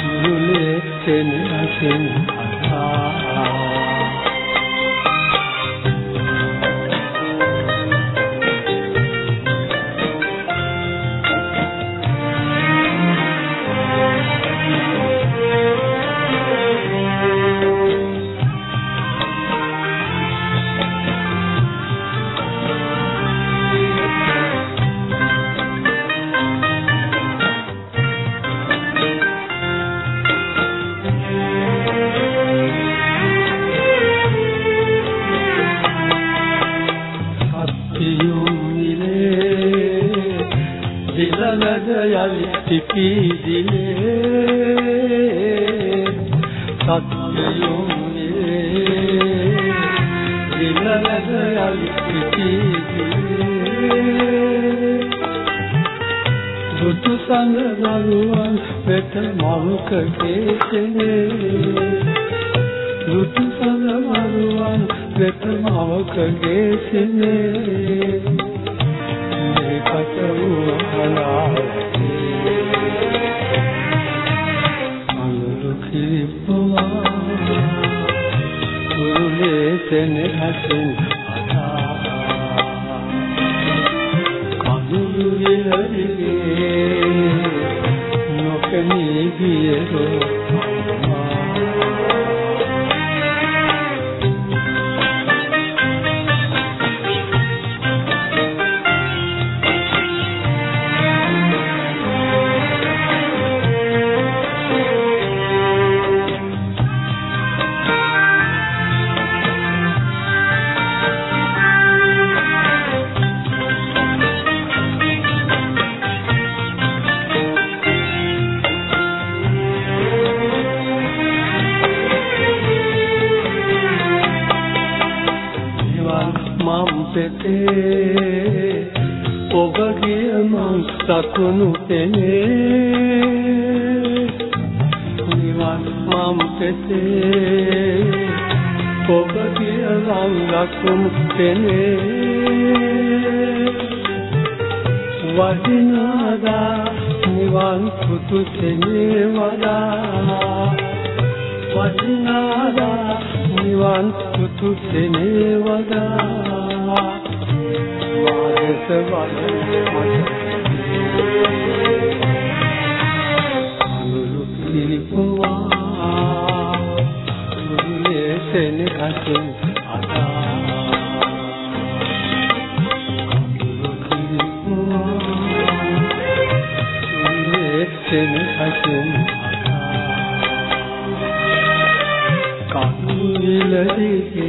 තුරුලේ සෙනෙහසෙන් යලි පිපිදිලේ සත්‍යුමිලේ විලලද යලි පිපිදිලේ දුතු සංග දරුවන් වෙත මවක කේසනේ දුතු සංග දරුවන් වෙත මවක කේසනේ කුරුලේ සෙනෙහසින් අදා කඳුළු විලරියේ නොකෙනී ගියෝ මම් පෙතේ ඔබ ගිය මං සතුණු පෙනේ නිවන් මම් පෙතේ ඔබ ගිය මං ලකුණු පෙනේ වදිනාදා නිවන් පුතු සෙනේ වදා වදිනාදා නිවන් පුතු සෙනේ වදා මාදස වදනේ මට අනුලු පිළිපුවා සුරුලේ සෙනෙහසින් අදා අනුලු පිළිපුවා සුරුලේ සෙනෙහසින් කඳුලදිගේ